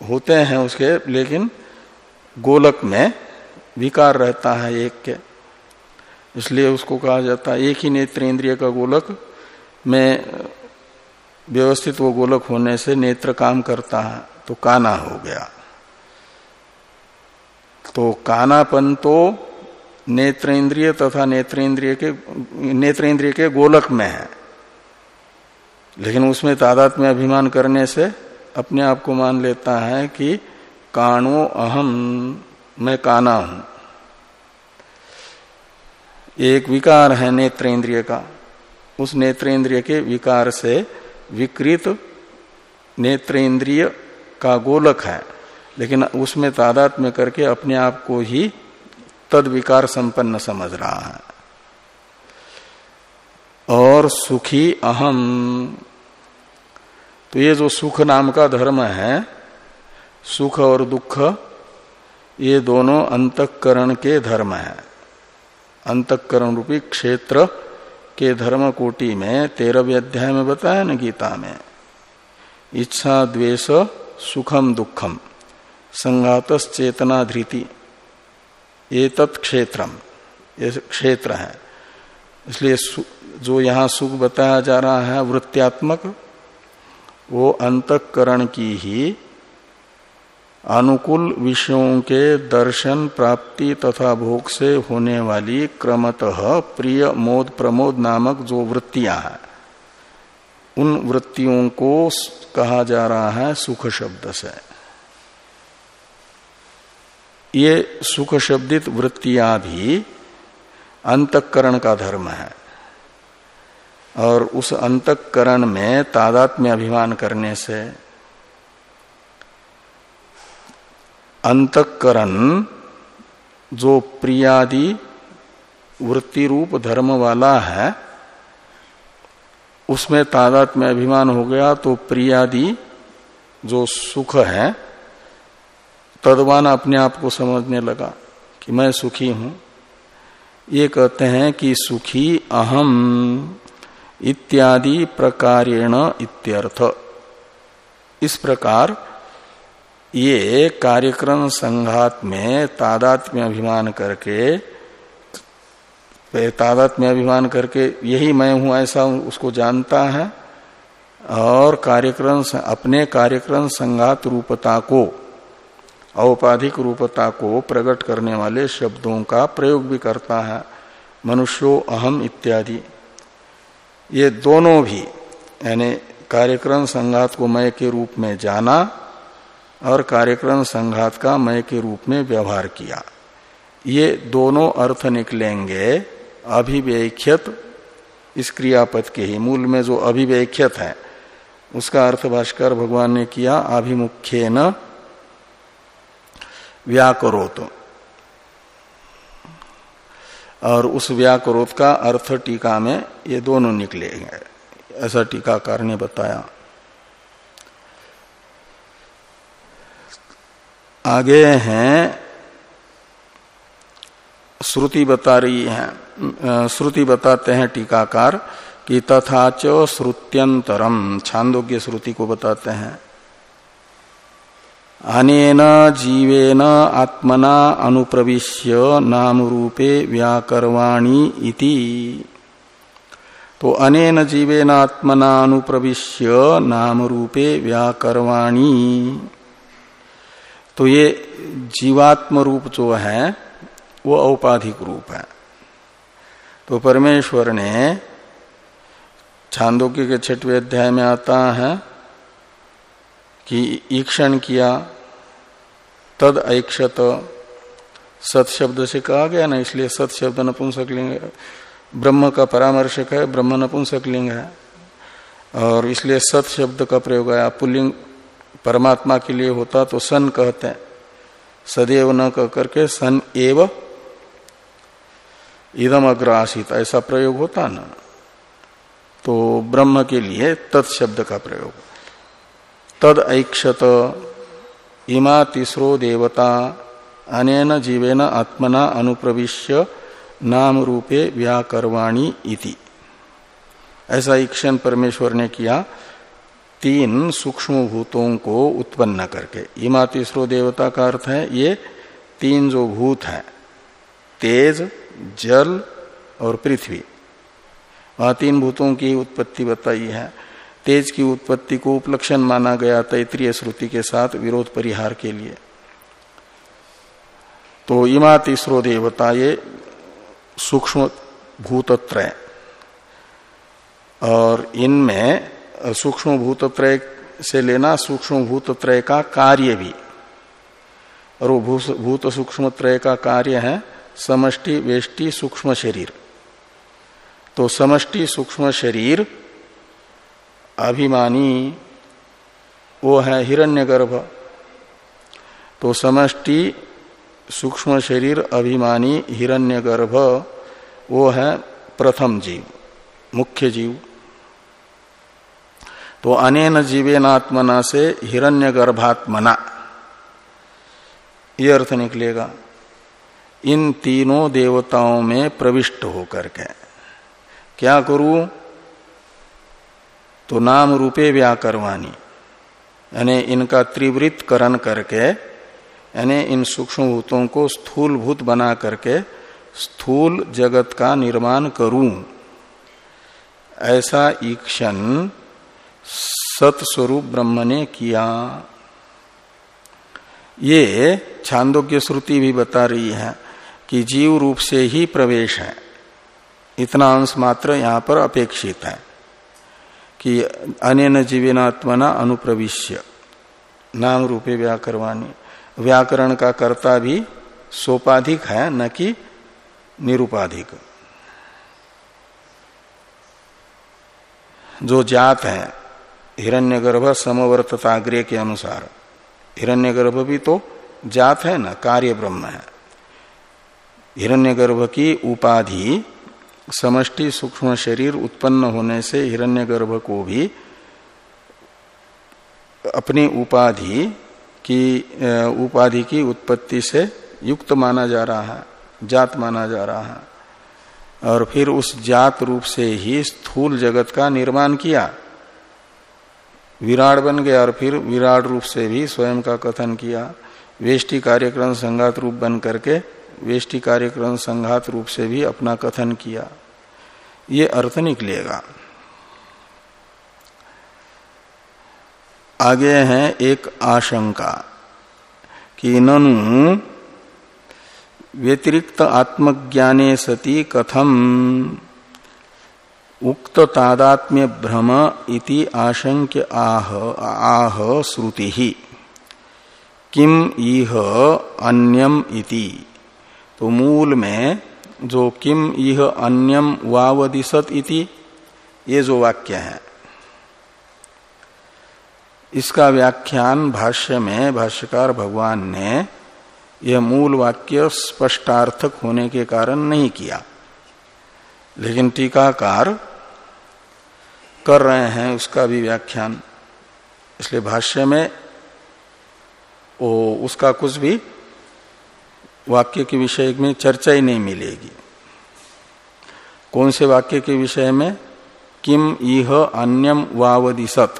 होते हैं उसके, लेकिन गोलक में विकार रहता है एक के। इसलिए उसको कहा जाता है, एक ही नेत्र इंद्रिय का गोलक में व्यवस्थित वो गोलक होने से नेत्र काम करता है तो काना हो गया। तो कानापन तो नेत्र इंद्रिय तथा नेत्र इंद्रिय के नेत्र इंद्रिय के गोलक में है। लेकिन उसमें तादात में अभिमान करने से अपने आप को मान लेता है कि काणो अहम, मैं काना हूँ। एक विकार है नेत्र इंद्रिय का। उस नेत्र इंद्रिय के विकार से विकृत नेत्र इंद्रिय का गोलक है, लेकिन उसमें तादात में करके अपने आप को ही तद विकार संपन्न समझ रहा है। और सुखी अहम। तो ये जो सुख नाम का धर्म है, सुख और दुख, ये दोनों अंतकरण के धर्म है। अंतकरण रूपी क्षेत्र के धर्म कोटि में, तेरहवें अध्याय में बताया ना गीता में, इच्छा, द्वेष, सुखम, दुखम संघात चेतना धृति ये तत्क्षेत्रम ये क्षेत्र है। इसलिए जो यहाँ सुख बताया जा रहा है, वृत्त्यात्मक, वो अंतकरण की ही अनुकूल विषयों के दर्शन, प्राप्ति तथा भोग से होने वाली क्रमतः प्रिय मोद प्रमोद नामक जो वृत्तियाँ हैं, उन वृत्तियों को कहा जा रहा है सुख शब्द से। ये सुख शब्दित वृत्तियाँ भी अंतकरण का धर्म है। और उस अंतकरण में तादात्म्य अभिमान करने से अंतकरण जो प्रियादि वृत्ति रूप धर्म वाला है, उसमें तादात में अभिमान हो गया तो प्रियादि जो सुख है, तदवान अपने आप को समझने लगा कि मैं सुखी हूँ। ये कहते हैं कि सुखी अहम इत्यादि प्रकारेण इत्यर्थ। इस प्रकार ये कार्यक्रम संघात में तादात्म्य अभिमान करके, तादात्म्य अभिमान करके यही मैं हूँ, ऐसा उसको जानता है। और कार्यक्रम अपने कार्यक्रम संघात रूपता को औपाधिक रूपता को प्रकट करने वाले शब्दों का प्रयोग भी करता है, मनुष्यो अहम इत्यादि। ये दोनों भी, यानी कार्यक्रम संघात को मय के रूप में जाना और कार्यक्रम संघात का मय के रूप में व्यवहार किया। ये दोनों अर्थ निकलेंगे अभिव्यख्यत इस क्रियापद के ही मूल में जो अभिव्यख्यत है, उसका अर्थ भाष्कर भगवान ने किया अभिमुख्य न व्याकरोत और उस व्याकरोत का अर्थ टीका में ये दोनों निकलेंगे ऐसा टीकाकार ने बताया। आगे हैं, श्रुति बता रही है श्रुति बताते हैं टीकाकार कि तथा च श्रुत्यंतरम, छांदोग्य श्रुति को बताते हैं। अनेन जीवेन आत्मना अनुप्रविश्य नाम रूपे व्याकरवाणी इति। तो अनेन जीवेन आत्मना अनुप्रविश्य नाम रूपे व्याकरवाणी। तो ये जीवात्म रूप जो है, वो औपाधिक रूप है। तो परमेश्वर ने छांदोग्य के छठवें अध्याय में आता है कि ईक्षण किया तद ऐक्षत। सत शब्द से कहा गया ना, इसलिए सत शब्द नपुंसक लिंग ब्रह्म का परामर्शक है, ब्रह्म नपुंसक लिंग है। और इसलिए सत शब्द का प्रयोग आया पुलिंग परमात्मा के लिए होता तो सन कहते हैं। सदैव न कह करके सन एव इदम अग्रासित, ऐसा प्रयोग होता ना। तो ब्रह्म के लिए तत्शब्द का प्रयोग। तद ऐक्षत। इमा तीसरो देवता, अनेन जीवेन आत्मना अनुप्रविश्य नाम रूपे व्याकरवाणी इति। ऐसा ईक्षण परमेश्वर ने किया, तीन सूक्ष्म भूतों को उत्पन्न करके। इमा तीसरो देवता का अर्थ है, ये तीन जो भूत है, तेज, जल और पृथ्वी। वहाँ तीन भूतों की उत्पत्ति बताई है। तेज की उत्पत्ति को उपलक्षण माना गया तैतरीय श्रुति के साथ विरोध परिहार के लिए। तो इमा तीसरो देवता ये सूक्ष्म भूतत्रय। और इनमें सूक्ष्म भूत त्रय से लेना सूक्ष्म भूत त्रय का कार्य भी। और वो भूत सूक्ष्म त्रय का कार्य है समष्टि, वेष्टि, सूक्ष्म शरीर। तो समष्टि, सूक्ष्म शरीर अभिमानी, वो है हिरण्यगर्भ। तो समष्टि, सूक्ष्म शरीर, अभिमानी, हिरण्यगर्भ, वो है प्रथम जीव, मुख्य जीव। तो अनेन जीवेनात्मना से हिरण्य गर्भात्मना ये अर्थ निकलेगा। इन तीनों देवताओं में प्रविष्ट होकर के। क्या करूँ? तो नाम रूपे व्याकरवानी यानी इनका त्रिवृत करण करके, यानी इन सूक्ष्म भूतों को स्थूल भूत बना करके स्थूल जगत का निर्माण करूँ। ऐसा ईक्षण सतस्वरूप ब्रह्म ने किया। ये छांदोग्य श्रुति भी बता रही है कि जीव रूप से ही प्रवेश है। इतना अंश मात्र यहाँ पर अपेक्षित है। कि अन जीवनात्मना अनुप्रविश्य। नाम रूपे व्याकरवाणी। व्याकरण का कर्ता भी सोपाधिक है, न कि निरुपाधिक। जो जात है, हिरण्यगर्भ समवर्तताग्र्य के अनुसार। हिरण्यगर्भ भी तो जात है ना, कार्य ब्रह्म है। हिरण्यगर्भ की उपाधि समष्टि सूक्ष्म शरीर उत्पन्न होने से हिरण्यगर्भ को भी अपनी उपाधि की उपाधि की उत्पत्ति से युक्त माना जा रहा है, जात माना जा रहा है। और फिर उस जात रूप से ही स्थूल जगत का निर्माण किया। विराट बन गया और फिर विराट रूप से भी स्वयं का कथन किया। वेष्टि कार्यक्रम संघात रूप बन करके वेष्टि कार्यक्रम संघात रूप से भी अपना कथन किया। ये अर्थ निकलेगा। आगे है एक आशंका कि ननु व्यतिरिक्त आत्मज्ञाने सती कथम उक्त तादात्म्य भ्रम इति आशंक्य आह आह श्रुति। किम इह अन्यम इति। तो मूल में जो किम यह अन्यम वावदिशत इति, ये जो वाक्य है। इसका व्याख्यान भाष्य में भाष्यकार भगवान ने यह मूल वाक्य स्पष्टार्थक होने के कारण नहीं किया। लेकिन टीकाकार कर रहे हैं उसका भी व्याख्यान। इसलिए भाष्य में वो उसका कुछ भी वाक्य के विषय में चर्चा ही नहीं मिलेगी। कौन से वाक्य के विषय में? किम इह अन्यम वावदिशत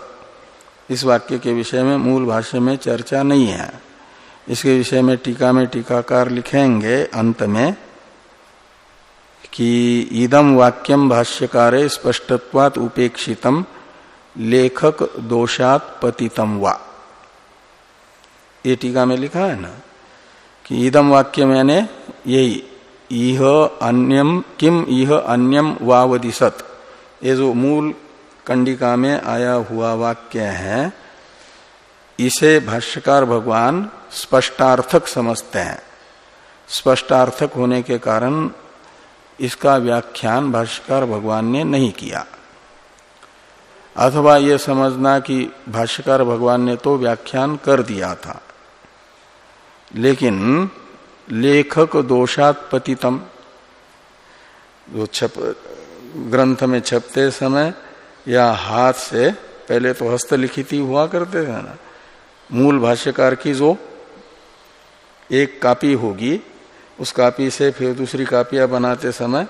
इस वाक्य के विषय में मूल भाष्य में चर्चा नहीं है। इसके विषय में टीका में टीकाकार लिखेंगे अंत में कि इदम वाक्यम भाष्यकार स्पष्टत्वात उपेक्षितम, लेखक दोषात पतितम वा। ये टीका में लिखा है ना? कि इदम वाक्य मैंने यही इह अन्यम किम इह अन्यम वावदिशत ये जो मूल कंडिका में आया हुआ वाक्य है इसे भाष्यकार भगवान स्पष्टार्थक समझते हैं स्पष्टार्थक होने के कारण इसका व्याख्यान भाष्यकार भगवान ने नहीं किया। अथवा यह समझना कि भाष्यकार भगवान ने तो व्याख्यान कर दिया था। लेकिन लेखक दोषात पतितम जो छप, ग्रंथ में छपते समय या हाथ से पहले तो हस्तलिखित ही हुआ करते थे ना। मूल भाष्यकार की जो एक कापी होगी, उस कापी से फिर दूसरी कापियाँ बनाते समय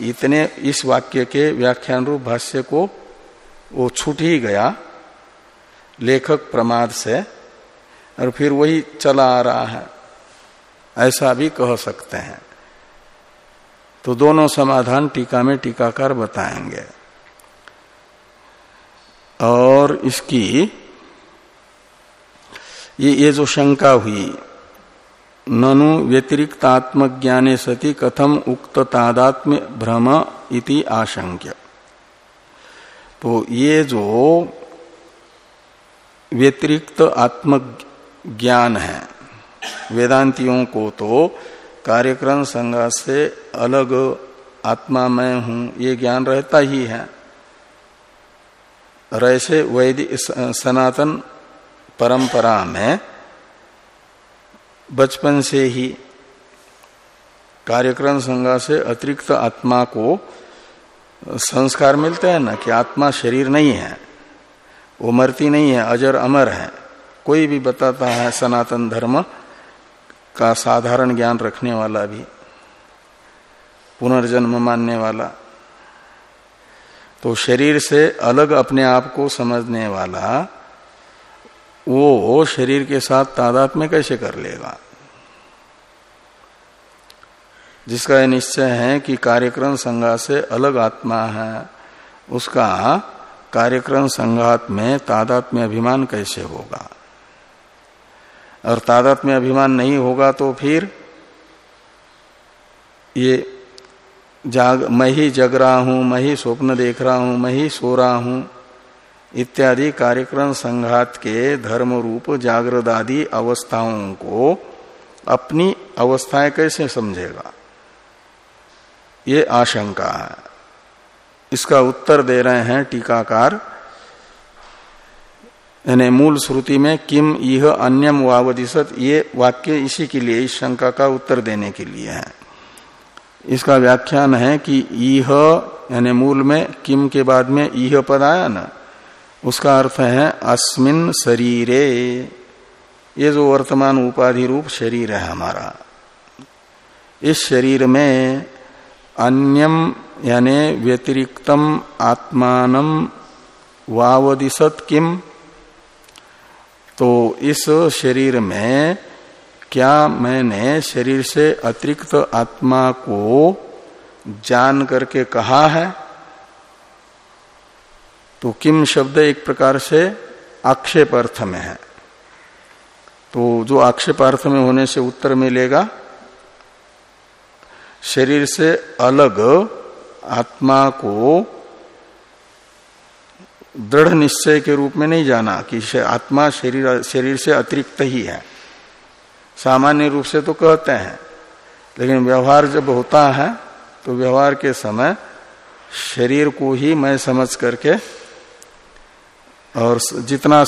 इतने इस वाक्य के व्याख्यान रूप भाष्य को वो छूट ही गया। लेखक प्रमाद से और फिर वही चला आ रहा है। ऐसा भी कह सकते हैं। तो दोनों समाधान टीका में टीकाकार बताएँगे। और इसकी ये ये जो शंका हुई, ननु व्यतिरिक्त आत्मज्ञाने सती कथम उक्त तादात्म्य भ्रम इति आशंक्य। तो ये जो व्यतिरिक्त आत्मज्ञान है। वेदांतियों को तो कार्यक्रम संज्ञा से अलग आत्मा मैं हूँ, ये ज्ञान रहता ही है। और ऐसे वैदिक सनातन परंपरा में बचपन से ही कार्यक्रम संज्ञा से अतिरिक्त आत्मा को संस्कार मिलते हैं ना कि आत्मा शरीर नहीं है, वो मरती नहीं है, अजर अमर है। कोई भी बताता है सनातन धर्म का साधारण ज्ञान रखने वाला भी, पुनर्जन्म मानने वाला तो शरीर से अलग अपने आप को समझने वाला, वो शरीर के साथ तादात में कैसे कर लेगा? जिसका निश्चय है कि कार्यक्रम संघात से अलग आत्मा है, उसका कार्यक्रम संघात में तादात में अभिमान कैसे होगा? और तादात में अभिमान नहीं होगा तो फिर ये जाग, मैं ही जग रहा हूँ, मैं ही स्वप्न देख रहा हूँ, मैं ही सो रहा हूँ, इत्यादि कार्यक्रम संघात के धर्म रूप जागृत आदि अवस्थाओं को अपनी अवस्थाएँ कैसे समझेगा? ये आशंका है। इसका उत्तर दे रहे हैं टीकाकार यानी मूल श्रुति में किम यह अन्यम वावदिशत, ये वाक्य इसी के लिए, इस शंका का उत्तर देने के लिए है। इसका व्याख्यान है कि यह यानी मूल में, किम के बाद में यह पद आया ना, उसका अर्थ है अस्मिन शरीरे। ये जो वर्तमान उपाधि रूप शरीर है हमारा, इस शरीर में अन्यम, यानी व्यतिरिक्तम आत्मान वावदिशत किम तो इस शरीर में क्या मैंने शरीर से अतिरिक्त आत्मा को जान करके कहा है? तो किम शब्द एक प्रकार से आक्षेप अर्थ में है। तो जो आक्षेप अर्थ में होने से उत्तर मिलेगा, शरीर से अलग आत्मा को दृढ़ निश्चय के रूप में नहीं जाना कि आत्मा शरीर शरीर से अतिरिक्त ही है। सामान्य रूप से तो कहते हैं, लेकिन व्यवहार जब होता है तो व्यवहार के समय शरीर को ही मैं समझ करके और जितना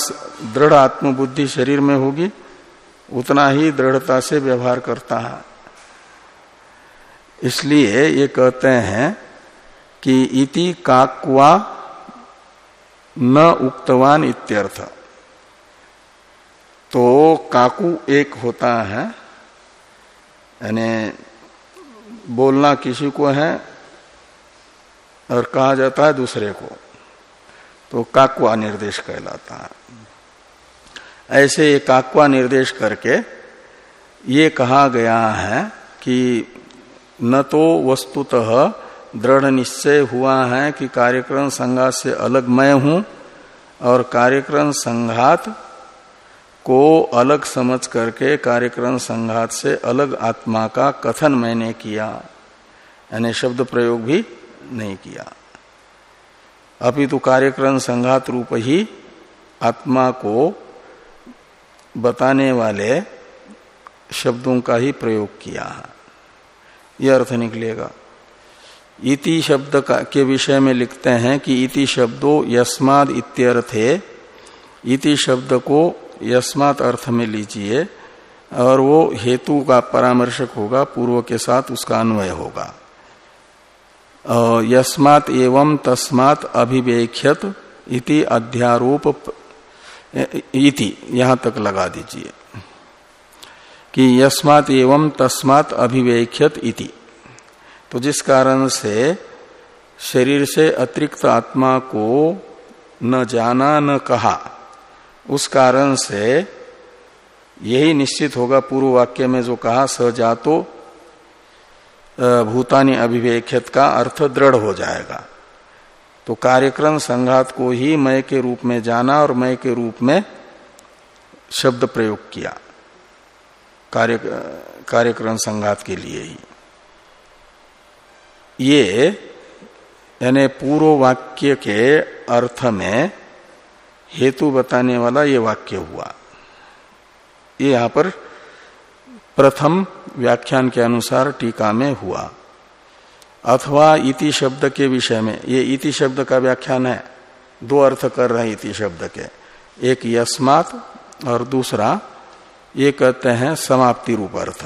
दृढ़ आत्मबुद्धि शरीर में होगी, उतना ही दृढ़ता से व्यवहार करता है। इसलिए ये कहते हैं कि इति काकुआ न उक्तवान इत्यर्थ। तो काकू एक होता है, यानी बोलना किसी को है और कहा जाता है दूसरे को। तो काकुआ निर्देश कहलाता है। ऐसे ये काकुआ निर्देश करके ये कहा गया है कि न तो वस्तुतः दृढ़ निश्चय हुआ है कि कार्यक्रम संघात से अलग मैं हूँ और कार्यक्रम संघात को अलग समझ करके कार्यक्रम संघात से अलग आत्मा का कथन मैंने किया। यानी शब्द प्रयोग भी नहीं किया। अभी तो कार्यक्रम संघात रूप ही आत्मा को बताने वाले शब्दों का ही प्रयोग किया। है यह अर्थ निकलेगा। इति शब्द का के विषय में लिखते हैं कि इति शब्दो यस्माद इत्यर्थे। इति शब्द को यस्मात अर्थ में लीजिए, और वो हेतु का परामर्शक होगा, पूर्व के साथ उसका अन्वय होगा। यस्मात एवं तस्मात अभिवेख्यत इति अध्यारोप इति, यहाँ तक लगा दीजिए। कि यस्मात एवं तस्मात अभिवेख्यत इति। तो जिस कारण से शरीर से अतिरिक्त आत्मा को न जाना, न कहा, उस कारण से यही निश्चित होगा पूर्व वाक्य में जो कहा सजातो भूतानी अभिवेक्षत का अर्थ दृढ़ हो जाएगा। तो कार्यक्रम संघात को ही मय के रूप में जाना और मय के रूप में शब्द प्रयोग किया, कार्य कार्यक्रम संघात के लिए ही। ये, यानी पूर्व वाक्य के अर्थ में हेतु बताने वाला ये वाक्य हुआ। ये यहाँ पर प्रथम व्याख्यान के अनुसार टीका में हुआ। अथवा इति शब्द के विषय में, ये इति शब्द का व्याख्यान है। दो अर्थ कर रहे हैं इति शब्द के। एक यस्मात और दूसरा, ये कहते हैं समाप्ति रूप अर्थ।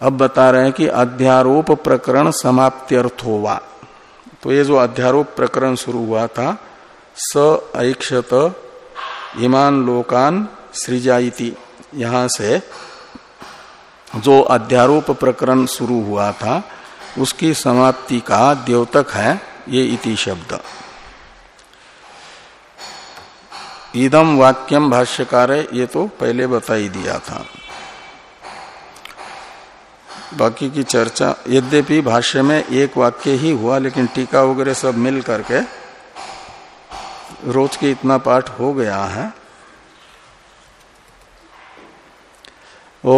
अब बता रहे हैं कि अध्यारोप प्रकरण समाप्त्यर्थोवा तो ये जो अध्यारोप प्रकरण शुरू हुआ था, स ऐक्षत ईमान लोकान सृजाइति यहाँ से जो अध्यारोप प्रकरण शुरू हुआ था, उसकी समाप्ति का द्योतक है ये इति शब्द। इदम वाक्यम भाष्यकार ये तो पहले बता ही दिया था। बाकी की चर्चा, यद्यपि भाष्य में एक वाक्य ही हुआ, लेकिन टीका वगैरह सब मिल करके रोज के इतना पाठ हो गया है। ओ